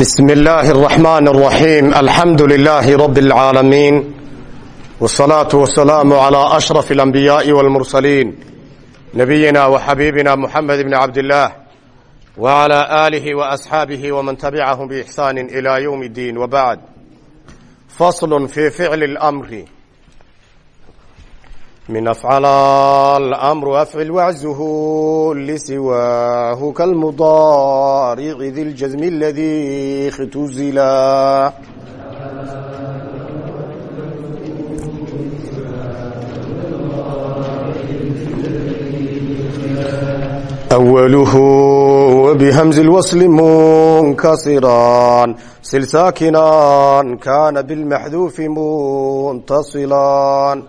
بسم الله الرحمن الرحيم الحمد لله رب العالمين والصلاة والسلام على أشرف الأنبياء والمرسلين نبينا وحبيبنا محمد بن عبد الله وعلى آله وأصحابه ومن تبعهم بإحسان إلى يوم الدين وبعد فصل في فعل الأمر من أفعل الأمر أفعل وعزه لسواه كالمضارع ذي الجزم الذي اختزلا أوله وبهمز الوصل منكسرا سل ساكنا كان بالمحذوف منتصلا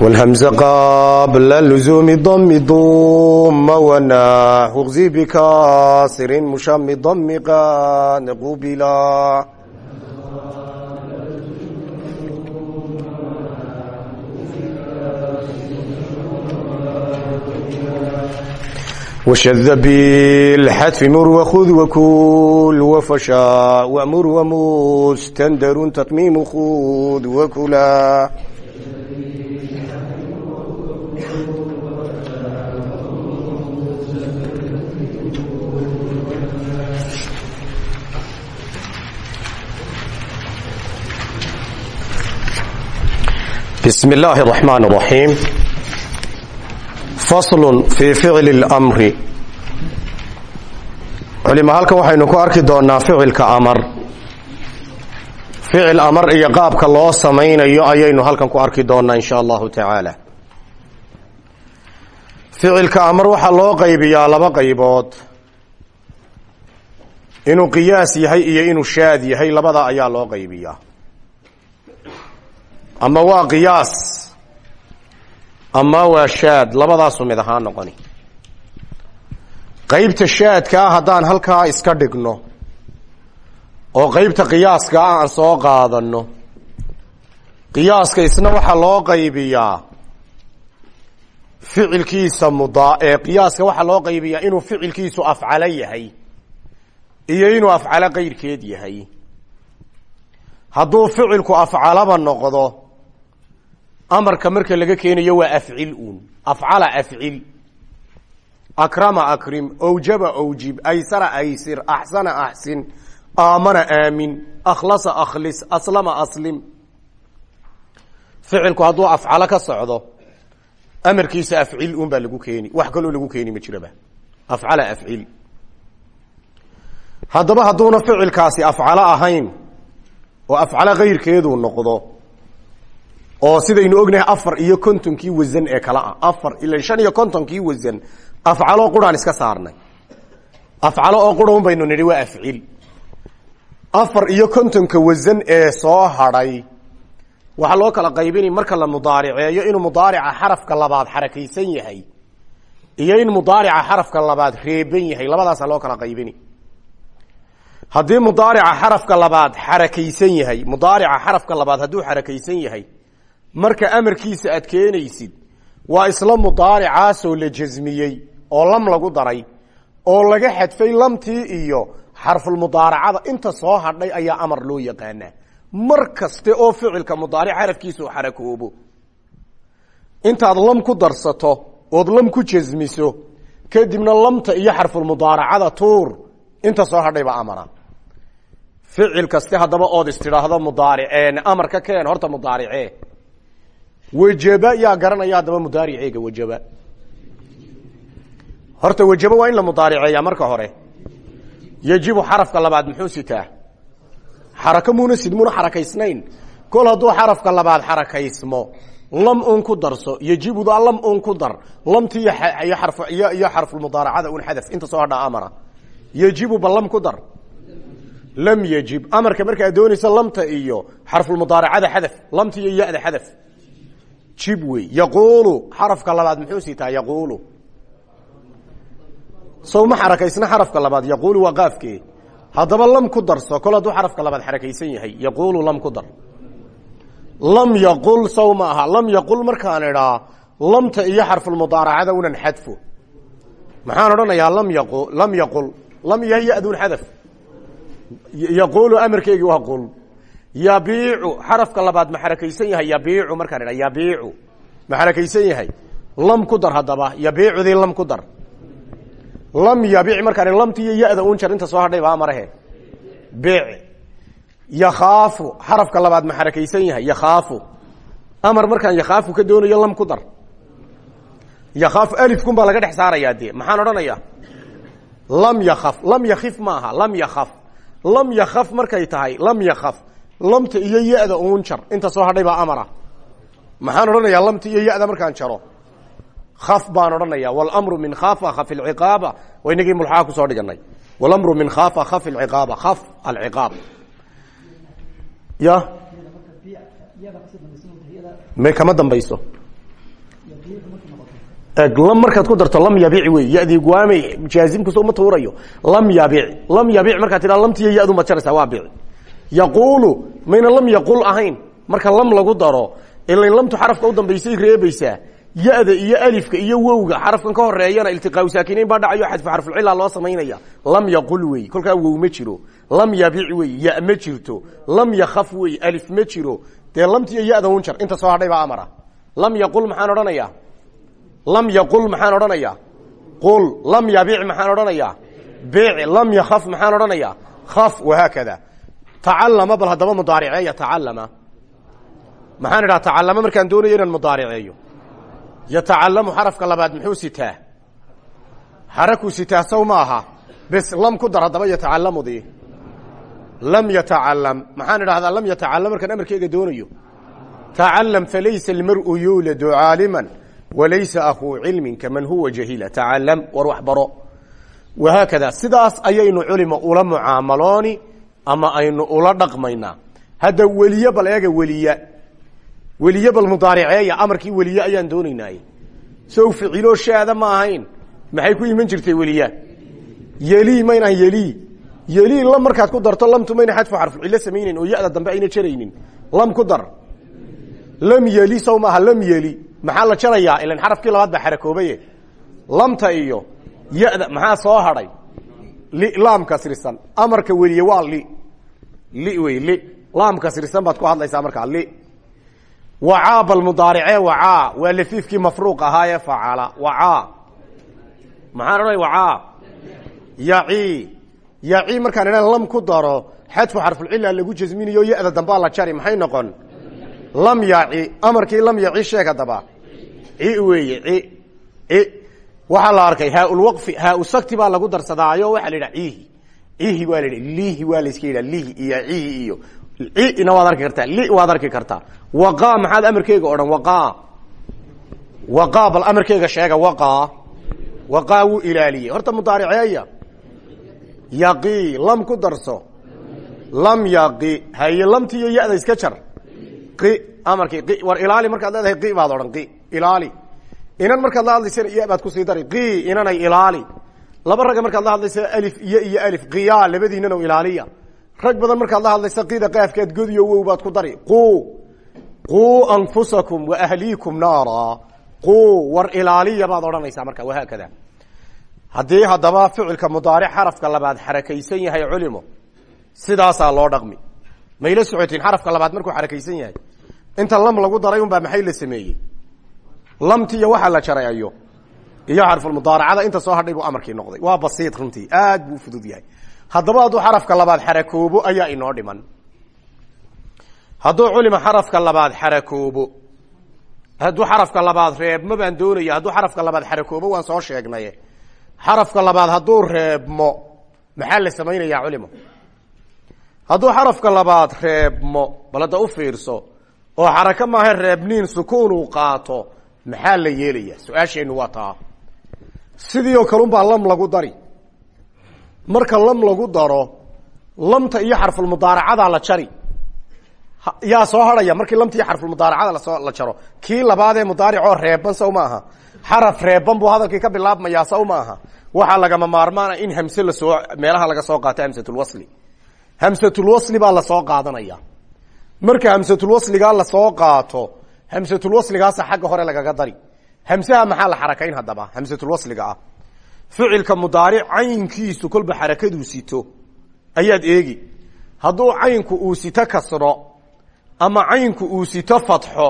والهمز قبل اللزوم ضم ضم وناه اغزي بكاسر مشم ضم قاد قبلا وشذ بالحتف مر وخذ وكل وفشا وامر ومستندر تقميم خذ وكلا بسم الله الرحمن الرحيم فصل في فعل الأمر culima halkan waxaynu ku arki doonaa ficilka amar ficil amar iyo qaabka loo samaynayo ayaynu halkan ku arki doonaa in sha allahu tacaala ficilka amar waxaa loo qaybiyaa laba qaybood inuu qiyaas yahay iyo inuu shaad yahay labada ayaa loo qaybiyaa ama waa qiyaas. Ama waa shaad. Labadaasu mid ahaan noqoni. Qaybta shaadka ah haddaan halkaa iska dhigno oo qaybta qiyaaska ah aan soo qaadano qiyaaska isna waxaa loo qaybiyaa ficilkiisa mudaa ee qiyaaska waxaa loo qaybiyaa inuu ficilkiisu afcalo yahay iyo inuu afcalo qayrkeed yahay. Hadduu ficilku afcalaba noqdo amarka marka laga keenayo waa afcil uun. Afcala afcil. Akrama akrim. Awjaba awjib. Aysara aysir. Axsana axsin. Aamana aamin. Akhlasa akhlis. Aslama aslim. Ficilku hadduu afcalo ka socdo amarkiisa afcil uun baa lagu keeni. Wax kaloo lagu keeni ma jiraba afcala afcil. Haddaba hadduuna ficilkaasi afcalo ahayn oo afcalo kayrkeedu noqdo oo sidaynu ognahay afar iyo kontonkii wasan ee kale ah. Afar ila shan iyo kontonkii wasan afcalo quraan iska saarnay. Afcalo oo qurun baynu nidhi waa afcil. Afar iyo kontonka wasan ee soo hadhay waxaa loo kala qaybinay marka la mudaariceeyo inuu mudaarica xarafka labaad xarakaysan yahay iyo in mudaarica xarafka labaad reeban yahay. Labadaasaa loo kala qaybini. Haddii mudaarica xarafka labaad xarakaysan yahay mudaarica xarafka labaad hadduu xarakaysan yahay marka amarkiisa aad keenaysid waa isla mudaaricaasoo la jasmiyey oo lam lagu daray oo laga xadfay lamtii iyo xarfulmudaaracada inta soo hadhay ayaa amar loo yaqaanaa. Mar kaste oo ficilka mudaaric xarafkiisa u xarakoobo. Intaad lam ku darsato ood lam ku jasmiso kadibna lamta iyo xarfulmudaaracada tuur inta soo hadhay amara. Ficil kaste haddaba ood istidhaahdo mudaaric amarka keen horta mudaarice wajaba yaa garanaya haddaba mudaariceega wajaba. Horta wajaba waa in la mudaariceeya marka hore. Yajibu xarafka labaad muxuu sitaa? Xarako muuna sid muuna xarakaysnayn. Kol hadduu xarafka labaad xarakaysmo lam un ku darso yajibuda lam un ku dar. Lamti iyo xarfulmudaaracada un xadaf inta soo hadhaa amara. Yajibu ba lam ku dar. Lam yajib. Amarka markaad doonaysa lamta iyo xarfulmudaaracada xadaf lamta iyo yada xadaf jib wey yaquulu. Labaad muxuu sitaa yaquulu. Sow ma xarakaysna xarafka labaad yaquulu waa qaafkee. Haddaba lam ku darso kol hadduu xarafka labaad xarakaysan yahay yaquulu lam ku dar. Lam yaqul saw ma aha. Lam yaqul markaan idhaa lamta iyo xarfulmudaaracada unan xadfo. Maxaan odhanayaa lam yaqu lam yaqul. Lam yahay yadun xadaf. Yaquulu amarkeygii waa qul yabiicu xarafka labaad ma xarakaysan yahay yabiicu markaan idha yabiicu ma xarakaysan yahay. Lam ku dar haddaba yabiicudii lam ku dar. Lam yabic markaan lamti iyo ya-da un jar inta soo hadhay baa marahe bic yakhaafu xarafka labaad ma xarakaysan yahay yakhaafu. Amar markaan yakhaafu ka doonayo lam ku dar. Yakhaafu alifkun baa laga dhex saarayaa dee maxaan odhanayaa? Lam yakaf lam yakif maaha lam yakaf lam yakaf markay tahay lam yakaf lamta iyo ya-da uun jar. Inta soo hadhay baa amara. Maxaan odhanayaa lamta iyo ya-da markaan jaro? Kaf baan odhanaya wlmru min khafa khaf alciqaaba waa inagii mulxaa ku soo dhiganay wlmru min khafa khaf alciqaaba khaf alciqaab ya? May kama dambayso. Lam markaad ku darto lam yabic wey yadii guaamay jaazimkus uma tuurayo. Lam yabic lam yabic markaad tidha lamtiiyo yadu ma jaraysaa waa bic yaquulu mayna lam yaqul ahayn. Marka lam lagu daro ilan lamtu xarafka u dambaysay reebaysaa ya-da iyo alifka iyo wowga xarafkan ka horeeyana iltiqaau saakinayn baa dhacayo xadfu xarfulcila loo samaynaya. Lam yaqul wey kolkaa wow ma jiro. Lam yabic wey ya ma jirto. Lam yakaf wey alif ma jiro. Dee lamtiiyo ya-da un jar inta soo hadhay baa amara. Lam yaqul maxaan odhanayaa lam yaqul maxaan odhanayaa qul lam yabic maxaan odhanayaa bic lam yakaf maxaan odhanayaa kaf wahaakada tacalama bal haddaba mudaariceeya tacalama maxaan idhaha tacalama markaan doonayo inaan mudaariceeyo. Yatacalamu xarafka labaad muxuu sitaa? Xarakuu sitaa saw ma aha. Bes lam ku dar haddaba yatacalamudii lam yatacalam maxaan idhahdaa lam yatacalam markaan amarkeyga doonayo. Tacalam falaysa almar'u yuuladu caaliman walaysa akhuu cilmin kaman huwa jahila. Tacalam war wax baro. Wahaakada sidaas ayaynu culima ula mucaamalooni ama aynu ula dhaqmaynaa hadda weliye bal eega weliya weliye bal mudaariceeya amarkii weliye ayaan doonaynaaye sow ficiloo shaada ma ahayn. Maxay ku iman jirtay weliya yeli maynaan yeli. Yeli lam markaad ku darto lamtu mayna xadfu xarfucilo samayneyn oo ya-da dambe ayna jaraynin. Lam ku dar. Lam yeli saw maaha lam yeli. Maxaa la jarayaa? Ilan xarafkii labaad baa xarakoobaye. Lamta iyo ya-da maxaa soo hadhay laam kasrisan amarka weliye waa li. Li wey li. Laam kasrisan baad ku hadlaysaa markaa li. Wacaa bal mudaarice wacaa. Waa lafiifkii mafruuq ahaayee facala wacaa. Maxaan odhanay wacaa? Yaci yaci markaan idhan lam ku daro xadfu xarfulcila lagu jasminayo ya-da dambaa la jari maxay noqon? Lam yaci amarkii lam yaci sheeg haddaba ci weeye ci waxaa la arkay haaulwaqfi haausakti baa lagu darsadaayo waxaa la yidhaha cihi cihi waa la yidha lihi waa la iska yidhaha lihi iyo cihi iyo ina waad arki kartaa li waad arki kartaa. Waqa maxaad amarkeyga odhan waqa. Waqa bal amarkeyga sheega waqa. Waqa wuu ilaaliyey horta mudaariceeya yaqi lam ku darso. Lam yaqi haye lamtiiyo ya-da iska jar. Qi amarkii qi war ilaali markaad leedahay qi baad odhan qi ilaali inan markaad la hadlaysana iya baad ku sii dari qi inanay ilaali. Laba ragga markaad la hadlaysa alif iyo iyo alif qiya labadiinano ilaaliya. Rag badan markaad la hadlaysa qida qaafkaad godiyo wow baad ku dari. Qu quu anfusakum wa ahliikum naara. Qu war ilaaliya baad odhanaysaa marka wahaakada haddii haddaba ficilka mudaaric xarafka labaad xarakaysan yahay culimo sidaasaa loo dhaqmi. Mayla socotiin xarafka labaad markuu xarakaysan yahay inta lam lagu daray unbaa maxay la sameeyey lamti iyo waxaa la jarayayo iyo xarfulmudaaracada inta soo hadhay buu amarkii noqday. Waa basiid runtii aad buu fudud yahay. Haddaba hadduu xarafka labaad xarakoobo ayaa inoo dhiman. Hadduu culima xarafka labaad xarakoobo hadduu xarafka labaad reebmo baan doonaya hadduu xarafka labaad xarakoobo waan soo sheegnay xarafka labaad hadduu reebmo maxaa la samaynayaa culimo? Hadduu xarafka labaad reebmo bal u fiirso oo xarako maaha reebniin sukuun uu qaato maxaa la yeelaya su'aasheennu waa taa. Sidii oo kalunbaa lam lagu dari. Marka lam lagu daro lamta iyo xarfulmudaaracadaa la jari. Yaa soo hadhaya markii iyo xarfulmudaaracada la soo la jaro kii labaadee mudaaricoo reeban saw ma aha. Xaraf reeban buu hadalkii ka bilaabmayaa saw ma aha. Waxaa lagama maarmaana in hamse la soo meelaha laga soo qaato hamsatulwasli hamsatulwasli baa la soo qaadanaya. Marka hamsatulwasligaa la soo qaato hamsatulwasligaasa xagga hore lagaga dari. Hamsaha maxaa la xarakayn haddaba? Hamsatulwasliga ah. Ficilka mudaaric caynkiisu kolba xarakaduu sito. Ayaad eegi. Hadduu caynku uu sito kasro ama caynku uu sito fatxo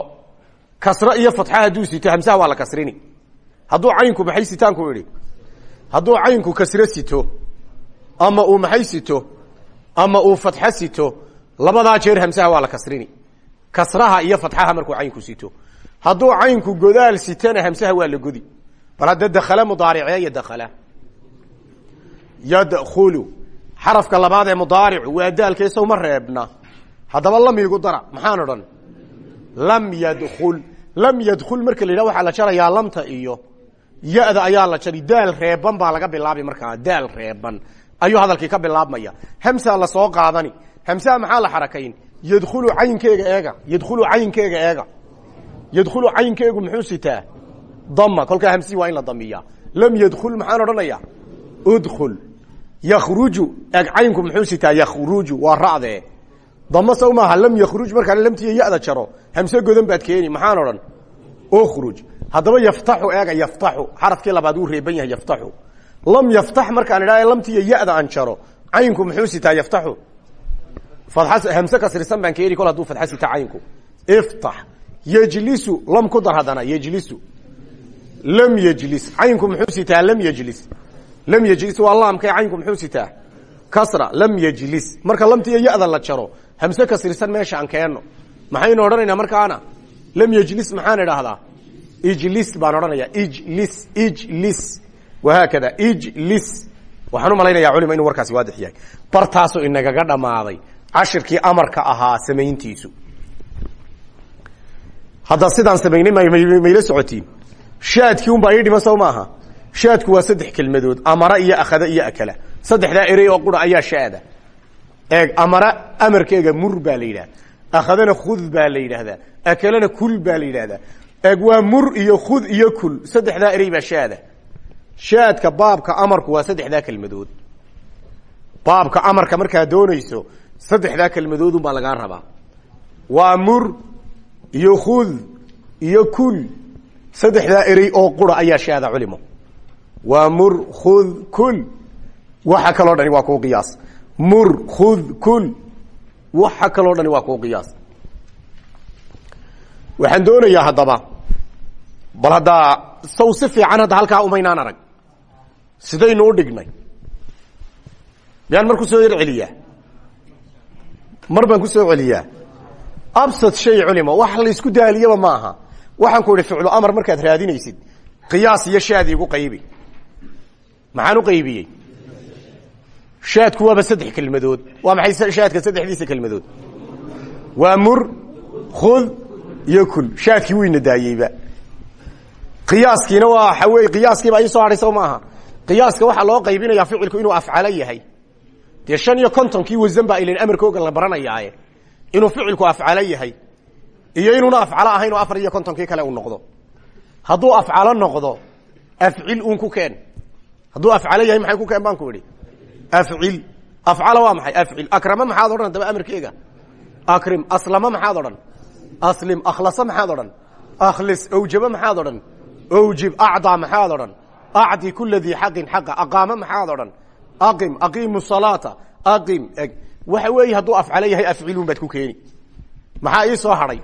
kasro iyo fatxo hadduu sito hamsaha waa la kasrini. Hadduu caynku maxay sitaanku idhi? Hadduu caynku kasro sito ama uu maxay sito ama uu fatxo sito labadaa jeer hamsaha waa la kasrini kasraha iyo fatxaha markuu caynku sito. Hadduu caynku godaal sitana hamsaha waa la godi. Bal hadda dakala mudaariceeyo dakala yadkulu xarafka labaad ee mudaaricu waa daalkee sowma reebna. Haddaba lam igu dara maxaan odhan? Lam yadkul lam yadkul marka la yidhah waxaa la jarayaa lamta iyo ya-da ayaa la jari. Daal reeban baa laga bilaabi markaa daal reeban ayuu hadalkii ka bilaabmaya. Hamsa la soo qaadani. Hamsaha maxaa la xarakayn yadkhulu caynkeega eega yadkhulu caynkeega eega. Yadkhulu caynkeegu muxuu sitaa? Dama kolkaa hamsihi waa in la damiya lam yadkul maxaan odhanaya udkul yakhruju eeg caynku muxuu sitaa? Yakhruju waa ra'dee. Dama saw maaha lam yakhruj markaan lamtiiyo ya-da jaro. Hamse godan baad keeni maxaan odhan? Ukhruj. Haddaba yaftaxu eega yaftaxu. Xarafkii labaad wuu reeban yahay yaftaxu. Lam yaftax markaan idhaa lamtiiyo ya-da aan jaro. Caynku muxuu sitaa hamse kasrisan baan keeni kol haduu fadxa sita caynku iftax yejlisu lam ku dar haddana yejlisu lam yejlis caynku muxuu sitaa? Lam yejlis lam yejlis waa laamkee caynku muxuu sitaa? Kasra lam yejlis marka lamtiiyo ya-da la jaro hamse kasrisan meesha aan keenno. Maxaynu odhanaynaa markaana lam yejlis maxaan idhaahdaa? Ijlis baan odhanaya ijlis ijlis. Wahaakada ijlis. Waxaan u malaynayaa culima inuu warkaasi waadix yahay. Bartaasu inagaga dhammaaday cashirkii amarka ahaa samayntiisu. Hadda sidaan samaynay mayla socotiin. Shaadkii un baa ii dhima sow maaha. Shaadku waa saddex kelmadood amara iyo akhada iyo akala. Saddexdaa erey oo qura ayaa shaada. Eeg amara amarkeega mur baa la yidhahda akhadana khud baa la yidhaahdaa. Akalana kul baa la yidhahdaa eeg waa mur iyo khud iyo kul. Saddexdaa erey baa shaada. Shaadka baabka amarku waa saddexdaa kelmadood. Baabka amarka markaa doonayso saddexdaa kelmadoodun baa lagaa rabaa. Waa mur iyo khud iyo kul saddexdaa erey oo qura ayaa shaada culimo. Waa mur khud kul waxa kaloo dhani waa kuu qiyaas. Mur khud kul waxa kaloo dhani waa kuu qiyaas. Waxaan doonayaa haddaba bal haddaa saw si fiican hadda halkaa umaynaan arag sidaynu u dhignay. Miyaan mar ku soo yar celiyaa mar baan ku soo celiyaa absad shay culimo wax laysku daaliyaba ma aha. Waxaan ku idhi amar markaad raadinaysid qiyaas iyo shaad igu qaybi. Maxaan u qaybiyey? Shaadku waaba saddex kelmadood. Waa maxay shaadka saddexdiisa kelmadood? Waa mur khud iyo kul. Shaadkii wuyna qiyaaskiina waa waxa wey qiyaaskiiba ii soo hadhay maaha qiyaaska waxaa loo qaybinayaa ficilku inuu afcalo yahay dee shan iyo kontonkii wasan baa ilan amarkooga la baranayaaye. Inuu ficilku afcalo yahay. Iyo inuuna afcalo ahayn oo afar iyo kontonkii kale uu noqdo. Hadduu afcalo noqdo afcil un ku keen. Hadduu afcalo yahay maxay ku keen baan ku idhi? Afcil. Afcala waa maxay? Afcil. Akrama maxaad odhan daba amarkeega? Akrim. Aslama maxaad odhan? Aslim. Akhlasa maxaad odhan? Akhlis. Awjaba maxaad odhan? Awjib. Acdaa maxaad odhan? Acdi kula dii xaqin xaqa. Aqaamo maxaad odhan aqim aqiimu salaata aqim eg. Waxa weeye hadduu afcalo yahay afcilun ku keeni. Maxaa ii soo hadhay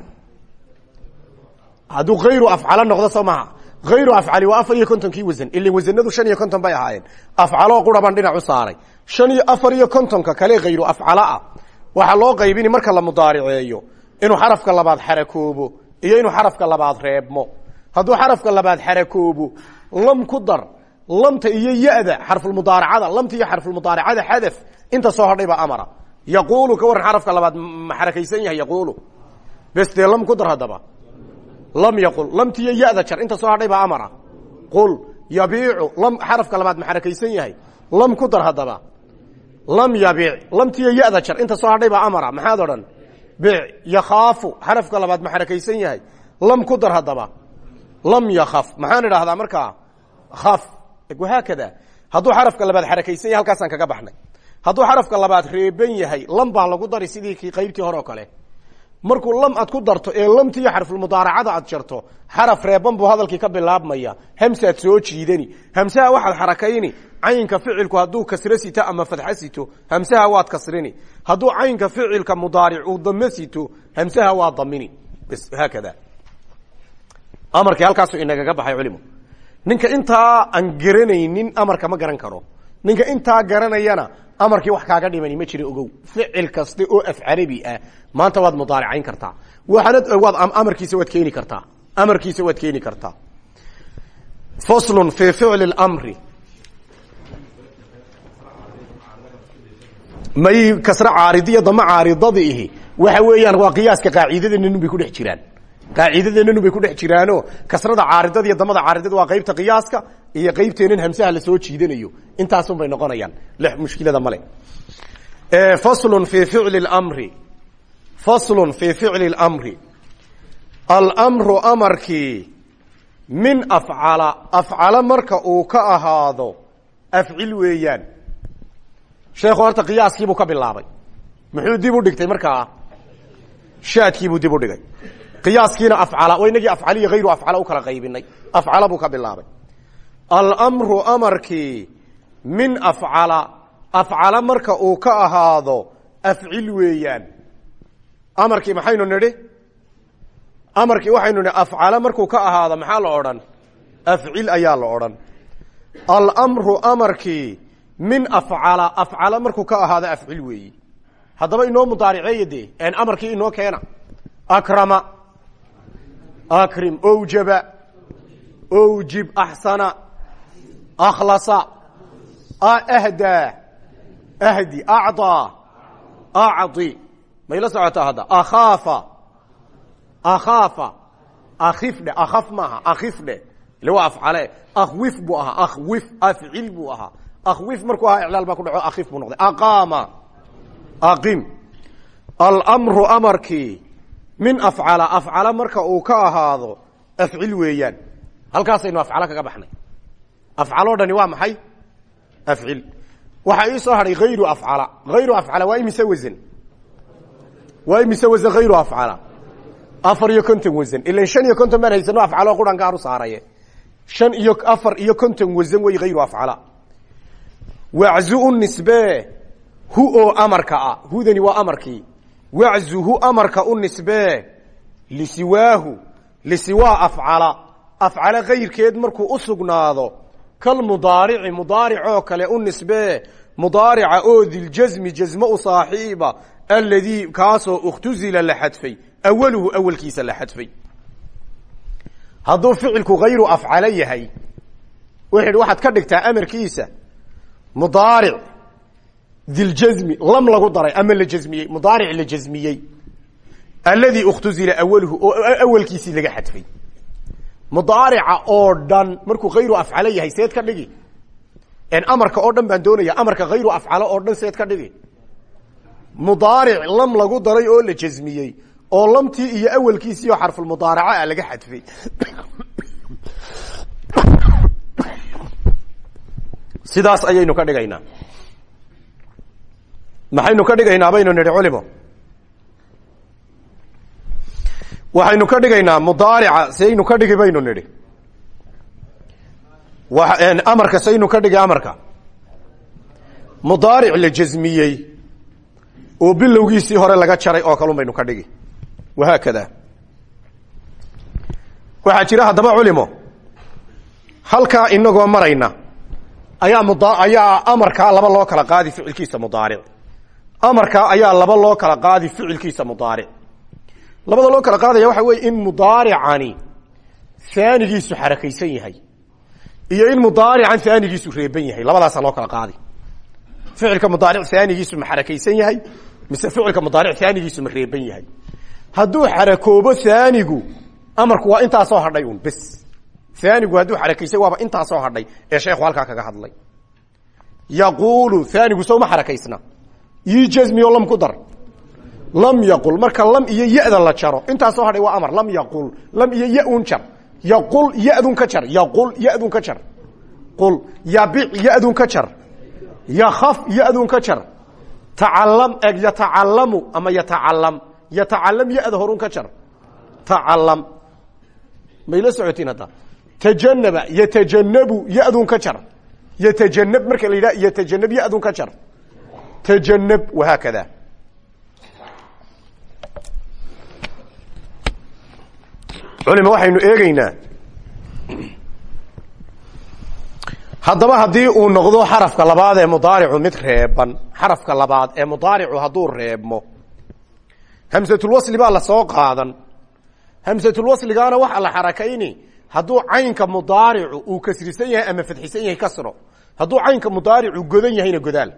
hadduu hayru afcalo noqdo soo maha hayru afcali waa afar iyo kontonkii wasan ilin shan iyo bay ahaayeen. Afcaloo qura dhinac u saaray. Shan iyo afar iyo kontonka kale hayru afcaloah waxaa loo qaybini marka la mudaariceeyo. Inuu xarafka labaad xarakoobo iyo inuu xarafka labaad reebmo. Hadduu xarafka labaad xarakoobo lam ku dar lamta iyo ya-da xarfulmudaaracada lamta iyo xarfulmudaaracada xadaf inta soo hadhay baa amara. Yaquulu ka waran xarafka labaad ma xarakaysan yahay yaquulu. Bes dee lam ku dar haddaba. Lam yaqul lamtiiyo ya-da jar inta soo hadhay baa amara. Qul yabiicu lam xarafka labaad ma xarakaysan yahay. Lam ku dar haddaba. Lam yabiic lamtiiyo ya-da jar inta soo hadhay baa amara. Maxaad odhan? Bic yakhaafu xarafka labaad ma xarakaysan yahay. Lam ku dar haddaba. Lam yakhaf maxaan idhaahdaa markaa? Khaf wahaakada hadduu xarafka labaad xarakaysan yahay halkaasaan kaga baxnay. Hadduu xarafka labaad reeban yahay lam baa lagu dari sidii qaybtii hore kale. Markuu lam aad ku darto ee lamtiiyo xarfulmudaaracada aad jarto xaraf reeban buu hadalkii ka bilaabmaya. Hamsaad soo jiidani. Hamsaha waxaad xarakayni. Caynka ficilku hadduu kasro sito ama fadxo sito hamsaha waad kasrini. Hadduu caynka ficilka mudaaric uu dame sito hamsaha waa damini haakada. Amarkii halkaasu inagaga baxay culimo ninka intaa aan garanaynin amarka ma garan karo. Ninka intaa garanayana amarkii wax kaaga dhimani ma jira ogow. Ficil kaste oo af carabi ah maanta waad mudaaricayn kartaa. Waxaanad waad amarkiisa waad keeni kartaa. Amarkiisa waad keeni kartaa. Faslun fii ficli اlamri may kasre caaridiya dama caaridadiihi. Waxa weeyaan waa qiyaaska qaaciidadeenanu bay ku dhex jiraan qaacidadeenanu bay ku dhex jiraano kasrada caaridada iyo damada caaridada waa qaybta qiyaaska iyo qaybteenan hamsaha la soo jiidanayo. Intaasun bay noqonayaan. Mushkilada male faslun fii ficli lmri faslun fii ficli lmri almru amarkii min afcala afcala marka uu ka ahaado afcil weeyaan. Sheekhu horta qiyaaskiibuu ka bilaabay. Muxuu dib u dhigtay markaa? Shaadkiibuu dib u dhigay qiyaaskiina afcala o inagii afcal iyo hayru afcala u kala qaybinay. Afcala buu ka bilaabay. Almru amarkii min afcala afcala marka uu ka ahaado afcil weeyaan. Amarkii maxaynu nidhi? Amarkii waxaynu nidhi afcala markuu ka ahaado maxaa la odhan? Afcil ayaa la odhan. Almru amarkii min afcala afcala markuu ka ahaado afcil weeyi. Haddaba inoo mudaariceeya dee amarkii inoo keena. Akrama akrim owjaba owjib axsana akhlasa ahdaa ahdi acdaa acdi mayla socotaa hadda akhaafa akhaafa akhifdhe akhaf maaha akhifdhe ile waa afcale akhwif buu ahaa akhwif afcil buu ahaa akhwif markuu ahaa iclaal baa ku dhaco akhif buu noqday aqaama aqim almru amarkii min afcala afcala marka uu ka ahaado afcil weeyaan. Halkaasaynu afcalo kaga baxnay. Afcaloo dhani waa maxay? Afcil. Waxaa ii soo hadhay hayru afcala. Hayru afcala waa imise wasan waa imise wasan hayru afcala? Afar iyo konton wasan ilan shan iyo konton baan haysano afcaloo quran gaaru saaraye. Shan iyo afar iyo konton wasan wey hayru afcala. Waczu nisbe hu oo amarka ah. Hudani waa amarkii waczuhu amarka u nisbee lisiwaahu lisiwaa afcala. Afcala kayrkeed markuu u sugnaado kalmudaarici mudaaricoo kale u nisbee mudaarica oo diljasmi jasmo u saaxiiba ikhtuzila la xadfay awaluhu awalkiisa la xadfay. Hadduu ficilku hayru afcalo yahay ka dhigtaa amarkiisa mudaaric diljasmi lam lagu daray ama la jasmiyey mudaaric la jasmiyey alladii ikhtuzila awaluhu oo awalkiisii laga xadfay mudaarica oo dhan markuu hayru afcalo yahay seed ka dhigi amarka oo dhan baan doonaya amarka hayru afcalo oo dhan seed ka dhigi mudaaric lam lagu daray oo la jasmiyey oo lamtii iyo awalkiisii oo xarfulmudaaraca ah laga xadfay sidaas ayaynu ka dhigaynaa maxaynu ka dhigaynaa baynu nidhi culimo waxaynu ka dhigaynaa mudaarica saynu ka dhigi baynu nidhi. Amarka saynu ka dhigi amarka. Mudaaric la jasmiyey oo bilowgiisii hore laga jaray oo kalun baynu ka dhigi. Wahaakada waxaa jira haddaba culimo halkaa inagoo marayna ayaa mud ayaa amarkaa laba loo kala qaadi ficilkiisa mudaaric amarkaa ayaa laba loo kala qaadi ficilkiisa mudaaric. Labada loo kala qaadaya waxa weeye in mudaaricani aanigiisu xarakaysan yahay iyo in mudaarican aanigiisu reeban yahay. Labadaasa loo kala qaadi. Ficilka mudaaric aanigiisu xarakaysan yahay mise ficilka mudaaric aanigiisu reeban yahay. Hadduu xarakoobo aanigu amarku waa intaasoo hadhay un bes. Aanigu hadduu xarakaysay waaba intaasoo hadhay ee sheekhu halkaa kaga hadlay. Yaquulu aanigu sow ma xarakaysna ii jasmiyo lam ku dar. Lam yaqul. Marka lam iyo yada la jaro. Intaasoo hadhay waa amar. Lam yaqul. Lam iyo ya-un jar. Yaqul yadun ka jar. Yaqul yadun ka jar. Qul yabic yadun ka jar. Yakaf yadun ka jar. Tacalam eg yatacallamu ama yatacalam yatacalam ya-da horun ka jar. Tacalam mayla socotiin hadda. Tajanaba yatajanabu ya-dun ka jar. Yatajanab marka la yidhaha yatajanab ya-dun ka jar tajanab wahaakada culima waxaynu eegeynaa haddaba haddii uu noqdo xarafka labaad ee mudaaricu mid reeban xarafka labaad ee mudaaricu hadduu reebmo hamsatulwasli baa la soo qaadan hamsatulwasligaana waxaa la xarakayni hadduu caynka mudaaricu uu kasrisan yahay ama fadxisan yahay kasro hadduu caynka mudaaricu godan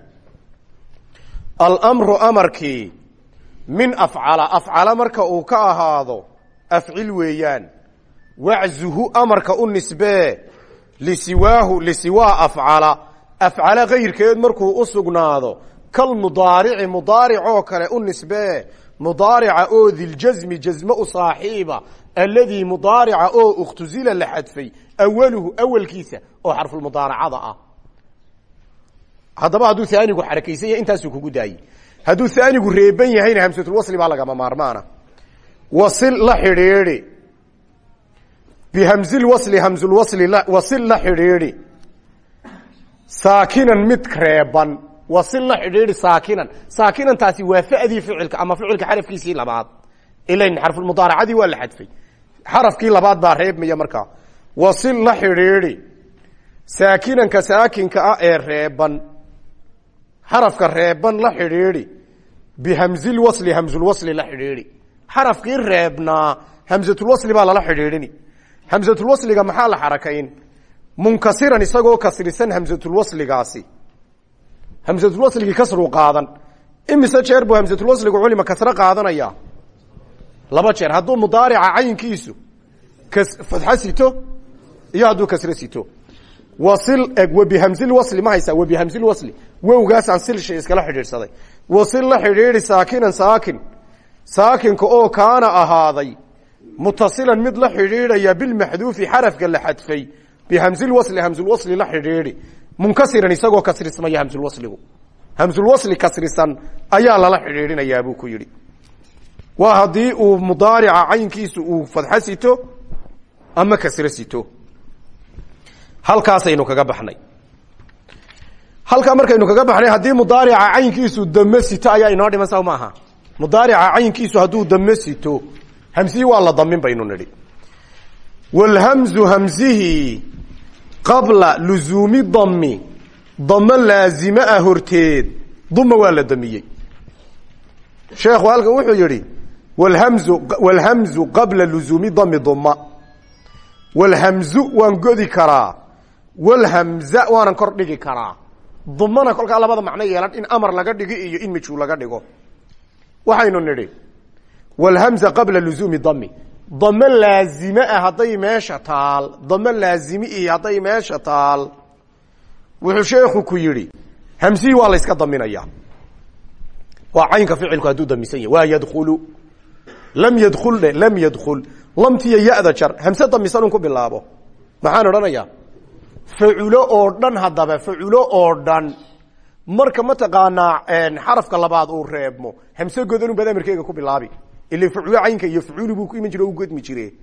almru amarkii min afcala. Afcala marka uu ka ahaado afcil weeyaan. Waczuhu amarka u nisbee lisiwaahu lisiwaa afcala. Afcala kayrkeed markuu u sugnaado kalmudaarici mudaaricoo kale u nisbee mudaarica oo diljasmi jasme u saaxiiba. Alladii mudaarica oo ikhtuzila la xadfay awaluhu awalkiisa oo xarfulmudaaracada ah haddaba hadduu aanigu xarakaysan yahay intaasuu kugu daayey hadduu aanigu reeban yahayna hamsatulwasli baa lagama maarmaana. Wasil la xidhiidhi. Bihamzilwasli hamsulwasli wasil la xidhiidhi. Saakinan mid reeban. Wasil la xidhiidhi saakinan. Saakinantaasi waa fadii ficilka ama ficilka xarafkiisii labaad. Ilan xarfulmudaaracadii waa la xadfay. Xarafkii labaad baa reebmaya markaa. Wasil la xidhiidhi. Saakinanka saakinka ah ee reeban xarafka reeban la xidhiidhi. Bihamzilwasli hamsulwasli la xidhiidhi. Xarafkii reebnaa hamsatulwasli baa lala xidhiidhini. Hamsatulwasliga maxaa la xarakayn? Munkasiran isagoo kasrisan hamsatulwasligaasi hamsatulwasligii kasruu qaadan. Imise jeer buu hamsatulwasligu culima kasro qaadanaya? Laba jeer. Hadduu mudaarica caynkiisu fadxa sito iyo hadduu kasro sito wasil eg wabihamsilwasli ma haysaa wabihamsilwasli wowgaasaan silsha iskala xidhiidhsaday. Wasil la xidhiidhi saakinan saakin. Saakinka oo kaana ahaaday mutasilan mid la xidhiidhaya bilmaxduufi xarafka la xadfay. Bihamsilwasli hamsulwasli la xidhiidhi. Munkasiran isagoo kasrismaya hamsulwasligu hamsulwasli kasrisan ayaa lala xidhiidhinayaa buu ku yidhi. Waa haddii uu mudaarica caynkiisu uu fadxo ama kasro halkaasaynu kaga baxnay. Halkaa markaynu kaga baxnay haddii mudaarica caynkiisu dame ayaa inoo dhiman saw maaha. Mudaarica caynkiisu hadduu dame sito waa la damin baynu nidhi. Wlhamzu hamsihii qabla luzuumi dami damo laazime ah horteed waa la damiyey. Sheekhu halkan wuxuu yihi wlhamzu wlhamzu qabla luzuumi dami duma wlhamzu waan godi karaa wlhamza waanan kor dhigi karaa. Dumana kolkaa labada macno yeelan in amar laga dhigi iyo in majhuul laga dhigo. Waxaynu nidhi wlhamza qabla luzuumi dami damo laazime ah hadday meesha taal damo laazimi iyo hadday meesha taal. Wuxuu sheekhu ku yidhi hamsihii waa la yska daminaya waa caynka ficilku hadduu damisan yahy waa yadkulu lam yadkul lam yadkul lamtiya ya-da jar hamse damisan ku bilaabo. Maxaan odhanayaa faculo oo dhan haddaba faculo oo dhan. Marka mataqaanaa xarafka labaad uu reebmo. Hamse godanun baad amarkeyga ku bilaabi. Ila faculo caynka yafculu buu ku iman jire o u godmi jire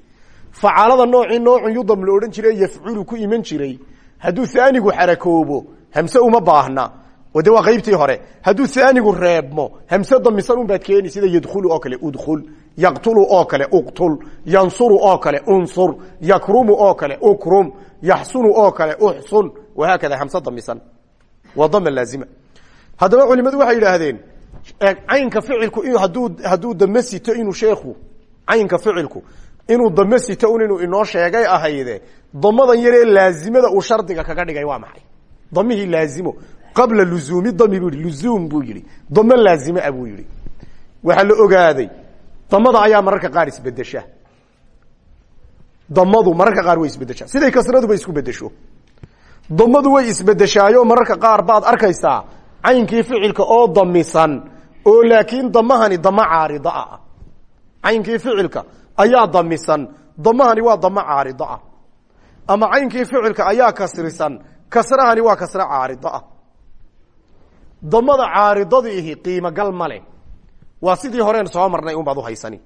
facaalada noocii noocun yudam la odhan jire yafculu ku iman jiray. Hadduu aanigu xarakoobo hamse uma baahna de waa qaybtii hore. Hadduu aanigu reebmo hamse damisan un baad keeni sida yadkhulu oo kale udkhul. Yaqtulu oo kale uqtul. Yansuru oo kale unsur. Yakrumu oo kale ukrum. Yaxsunu oo kale uxsun. Wahaakada hamse damisan waa dama laazima. Haddaba culimadu waxay yidhaahdeen caynka ficilku haduu hadduu dame sito inuu sheekhu caynka ficilku inuu dame inuu inoo sheegay ahayde damadan yaree laazimada uu shardiga kaga dhigay waa maxay? Damihii laazimo qabla luzuumi dami buu yihi luzuum buu yihi damo laazime ah buu yihi waxaa la ogaaday damada ayaa mararka qaar isbedesha damadu mararka qaar way isbedeshaa siday kasraduba isku bedesho damadu way isbedeshaayo mararka qaar baad arkaysaa caynkii ficilka oo damisan oo laakiin damahani damo caarida ah. Caynkii ficilka ayaa damisan damahani waa damo caarido ah. Ama caynkii ficilka ayaa kasrisan kasrahani waa kasro caarido ah damada caaridadiihi qiimo gal ma leh. Waa sidii horeen soo marnay unbaad uhaysani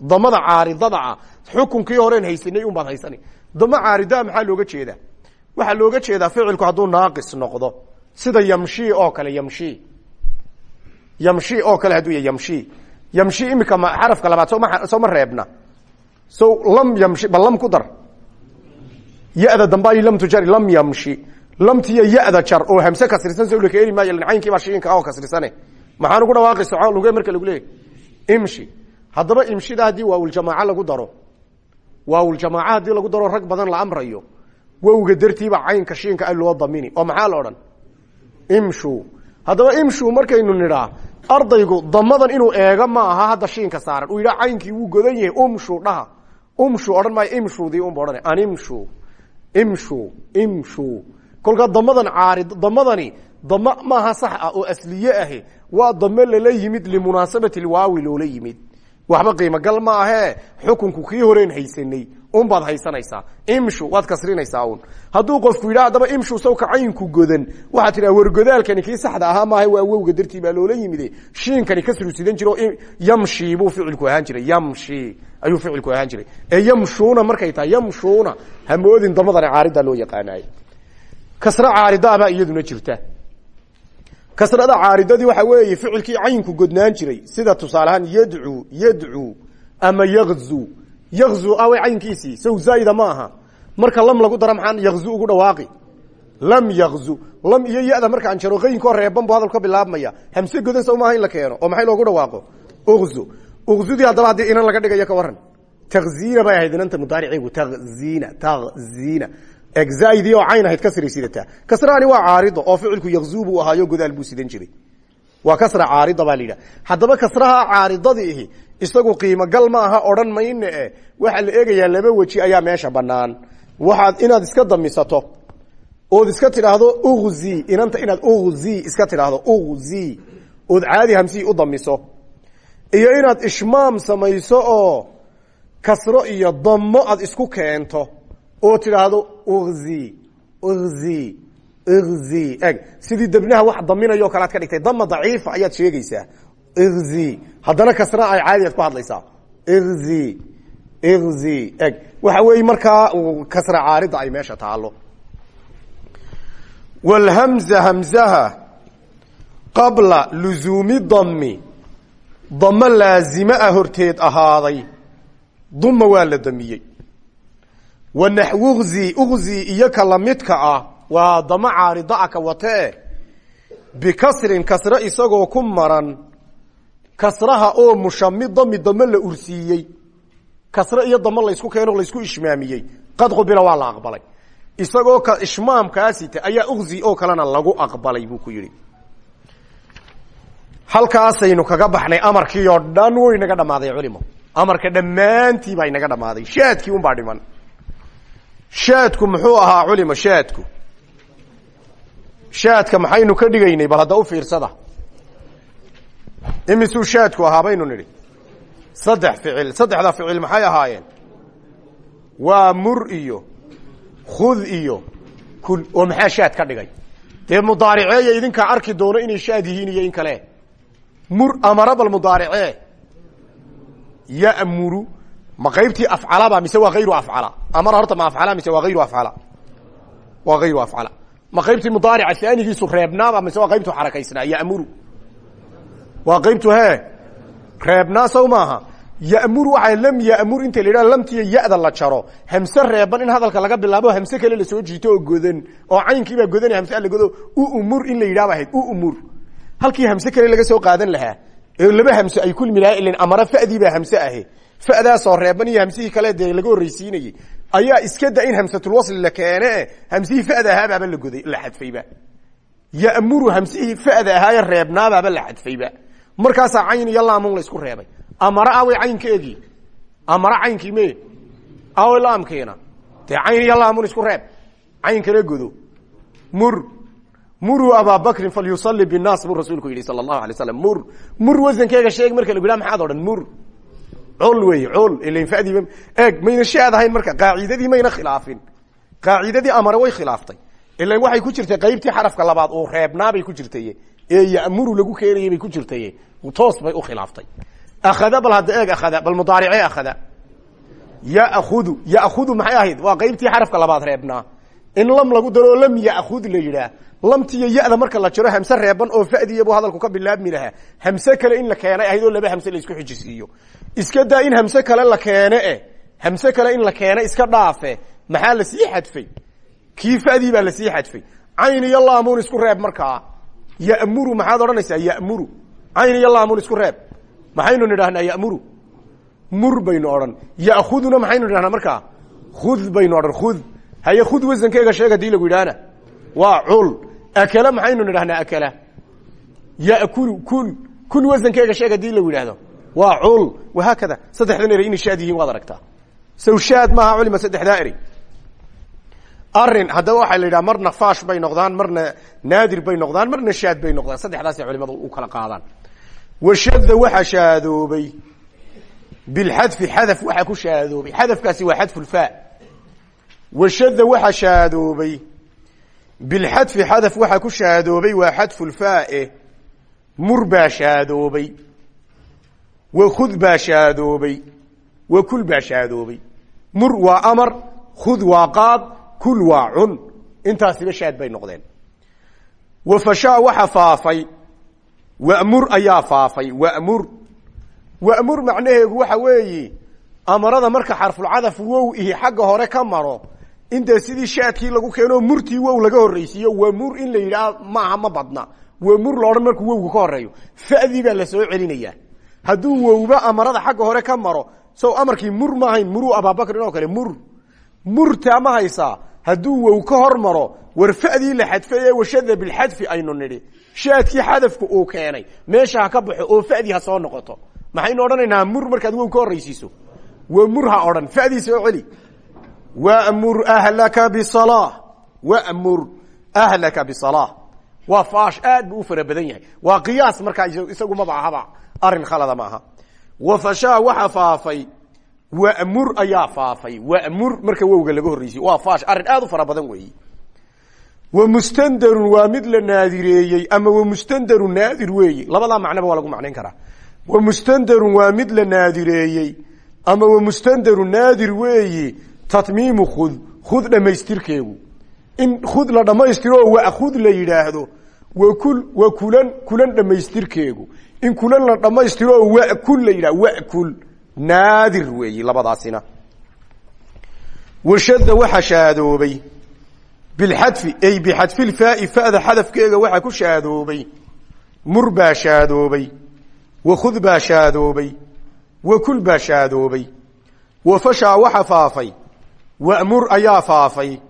damada caaridada ah xukunkii horeen haysanay unbaad haysani. Damo caaridaa maxaa looga jeedaa? Waxaa looga jeedaa ficilku hadduu naaqis noqdo. Sida yamshi oo kale yamshi. Yamshi oo kale hadduu ya yamshi. Yamshi imika ma xarafka labaad soma sooma reebna. So lam yamshi ba ku dar. Ya-da dambe lam tujari lam yamshi lamtiyo ya-da jar oo hamse kasrisan so laka eri maayo caynkiibaa shiinka oo kasrisane. Maxaan ugu dhawaaqi soco luge marka lagu leeyay imshi. Haddaba imshida haddii waawuljamaaca lagu daro waawuljamaaca haddii lagu daro rag badan la amrayo wowga dartiiba caynka shiinka a loo damini. Oo maxaa la odhan? Imshu haddaba imshu markaynu nidhaa ardaygu damadan inuu eego ma aha hadda shiinka saaran. Uu yidhaa caynkii wuu godan yahay umshu dhaha. Umshu odhan maayo imshudii unba odhana animshu imshu imshu kolkaa damadan caari damadani dama maaha sax ah oo asliye ahi waa dame lala yimid limunaasabati lwaawi loola yimid. Waxba qiimogal ma ahee xukunku kii horeen haysanay unbaad haysanaysaa imshu waad kasrinaysaa un hadduu qofku yidha haddaba imshu sawka caynku godan waxaad tidhaha wargodaalkani kii saxda ahaa maaha waa wowga dartii baa loola yimide. Shiinkani kasru sidan jiro yamshi buu ficilku ahaan jiray yamshi ayuu ficilku ahaan jiray. Ee yamshuuna markay tahay yamshuuna hamoodin damadani caaridaa loo yaqaanaay kasro caaridaabaa iyaduna jirta. Kasrada caaridadii waxa weeye ficilkii caynku godnaan jiray sida tusaaleahaan yadcuu yadcuu ama yakzu yakzu awe caynkiisii sow zaaida ma aha. Marka lam lagu daro maxaan ugu dhawaaqi. Lam yakzu lam iyo ya-da jaro qaynkoo reeban bu hadalku ka bilaabmaya hamse godan sow maaha la keeno oo maxay loogu dhawaaqo? Ukzu ukzudii haddaba haddii inan laga dhigayo ka waran takziina bay ahayd inanta mudaaricigu takziina takziina egzaidii oo cayn ahayd kasray sidataa kasraani waa caarido oo ficilku yakzuu ahaayo godaal buu sidan jiray. Waa kasra caarida baa la yidhaha kasraha caaridadiihi isagu qiimo gal ma aha odhan mayne e waxaa la eegayaa laba weji ayaa meesha banaan waxaad inaad iska damisato ood iska tidhaahdo uzi inanta inaad uzi iska tidhaahdo uzi ood caadi hamsihii u damiso. Iyo inaad ishmaam samayso oo kasro iyo damo aad isku keento oo tidhaahdo uzi uzi uzi eg sidii debnaha wax daminayo kale ad ka dhigtay dama daciifa ayaad sheegaysaa. Izi haddana kasra ay caadiyaad ku hadlaysaa. Izi izi eg waxa weeye markaa kasra caarida ay meesha taalo wlhamza hamzaha qabla luzuumi dami damo laazime ah horteed ahaaday. Duma waa la damiyey wanaxwu uzi iyo ka lamidka ah waa damo caarida a ka watee bikasrin kasro isagoo ku maran kasraha oo mushami dami damo la ursiiyey kasro iyo damo laysku keeno laysku ishmaamiyey. Qad qubila waa la aqbalay. Isagoo ka ishmaamkaasita ayaa uzi oo kalena lagu kaga baxnay amarkii oo dhan way naga dhammaaday culimo. Amarka dhammaantii baa inaga dhammaaday shaadkii unbaa dhiman shaadku muxuu ahaa culimo shaadku. Shaadka maxaynu ka dhigaynay bal hadda u fiirsada. Imisuu shaadku ahaa baynu nidhi. Saddex ficil saddexda ficil maxay ahaayeen? Waa mur iyo khud iyo kul oo maxaa shaad ka dhigay? Dee mudaariceeya idinkaa arki doono inay shaad yihiin iyo in kale. Mur amara bal mudaaricee. Ya'muru ma qaybtii afcalaba mise waa hayru afcala amara horta ma afcala mise waa hayru afcala waa hayru afcala ma qaybtii mudaarica aanigiisu reebnaaba mise waa qaybtu xarakaysnaa ya'muru waa qaybtu he reebnaa sow maaha ya'muru waxaa lam ya'mur inta la yidhaha lamtiiyo ya-da la jaro hamse reeban in hadalka laga bilaabo hamse kale la soo jiito oo godan oo caynkiibaa godanay hamse lagodo umur in la yidhahba ahayd halkii hamse kale laga soo qaadan lahaa ee laba hamse ay kulmi lahaa ilan amara fadii baa hamse ahe fadaasoo reeban iyo hamsihii kale dee laga horreysiinayey ayaa iska da in hamsatulwasli la keene hamsihii fada ahaabaaba la goday la xadfayba. Ya'muru hamsihii fada ahaaye reebnaabaaba la xadfayba. Markaasaa cayn iyo laamun la isku reebay. Amara awey caynkeegii. Amara caynkii me awe laamkiina dee cayn iyo laamun isku reeb. Caynkana godo. Mur. Muruu abaa bakrin falyusali binaas buu rasuulku yidhi sala allahu alay slam mur. Mur wasankeega sheeg marka col wey col ilan fadiiba eeg mayna shaad marka qaacidadii mayna khilaafin. Qaacidadii amare way khilaaftay. Ilan waxay ku jirtay qaybtii xarafka labaad oo reebnaabay ku jirtay. Ee ya'muru lagu keenayay bay ku jirtay. Toos bay u khilaaftay. Akhada bal hadda eeg akhada bal mudaaricee akhada. Ya'khudu ya'khudu maxay ahayd? Waa qaybtii xarafka labaad reebnaa. In lam lagu daro oo lam ya'khud la yidhaah lamtiiyo ya-da marka la jiro hamse reeban oo fadiyabu hadalku ka bilaabmi lahaa. Hamse kale in la keenay ahayd oo laba hamse la isku xijisiiyo. Iska daa in hamse kale la keene e hamse kale in la keene iska dhaafe maxaa la sii xadfay? Kii fadii baa la sii xadfay? Cayn iyo laamun isku reeb markaa. Yamuru maxaad odhanaysaa? Yamuru. Cayn iyo laamun isku reeb. Maxaynu nidhahnaa yamuru? Mur baynu odhan. Ya'khuduna maxaynu nidhahnaa markaa? Khud baynu odhan. Khud. Haye khud wasankeega sheeg haddii lagu waa cul akala maxaynu nidhahnaa akala yakulu kul kul wasankeega sheeg haddii lagu yidhaahdo waa cul wahaakada saddexdan erey inay shaad yihiin waad aragtaa saw shaad maaha culima saddexdaa erey arrin haddaba waxaa la yidhaha marna faash bay noqdaan marna naadir bay noqdaan marna shaad bay noqdaan saddexdaasay culimadu u kala qaadaan washada waxa shaadoobay bilxadfi xadaf waxaa ku shaadoobay xadafkaasi waa xadfulfa washada waxa shaadoobay bilxadfi xadaf waxaa ku shaadoobay waa xadfulfaae mur baa shaadoobay wakud baa shaadoobay wakul baa shaadoobay mur waa amar khud waa qaad kul waa cun. Intaasiba shaad bay noqdeen. Wafashaa waxa faafay. Wamur ayaa faafay. Wamur. Wamur macnaheedu waxa weeyi amarada marka xarfulcadaf wow ihi xagga hore ka maro intee sidii shaadkii lagu keeno murtii wow laga horreysiiyo wamur in la yidhaah maaha ma badna. Wamur laodhan markuu wowga ka horeeyo fadii baa la soo celinayaa. Hadduu wowba amarada xagga hore ka maro so amarkii mur ma ahayn muruu abaabakrin oo kale mur. Murtaa ma haysaa. Hadduu wow ka hor maro war fadii la xadfay washada bilxadfi aynu nidhi. Shaadkii xadafku uu keenay. Meesha ha ka baxo oo fadii ha soo noqoto. Maxaynu odhanaynaa mur markaad wow ka horraysiiso? Wamur ha odhan. Fadii soo celi wamur ahlaka bisala wamur ahlaka bisala waa faash aad buu u fara badan yahay. Waa qiyaas markaa isagu maba ahaba arrin khalada ma aha. Wafashaa waxa faafay. Wamur ayaa faafay. Wamur marka wowga laga horreysiy waa faash arrin aad u fara badan weeyi. Wamustandarun waa mid la naadireeyey ama wamustandaru naadir weeyi tatmiimu khud khud dhamaystirkeegu. In khud la dhammaystiro oo wakhud la yidhaahdo. Wakul wa kulan kulan dhamaystirkeegu. In kulan la dhammaystiro oo wakul la yidhahdo wakul naadir weeyi labadaasina. Washada waxa shaadoobay. Bilxadfi ay bixadfilfaai fada xadafkeega waxa ku shaadoobay. Mur baa shaadoobay. Wakhud baa shaadoobay. Wakul baa shaadoobay. Wafashaa wamur ayaa faafay.